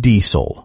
diesel.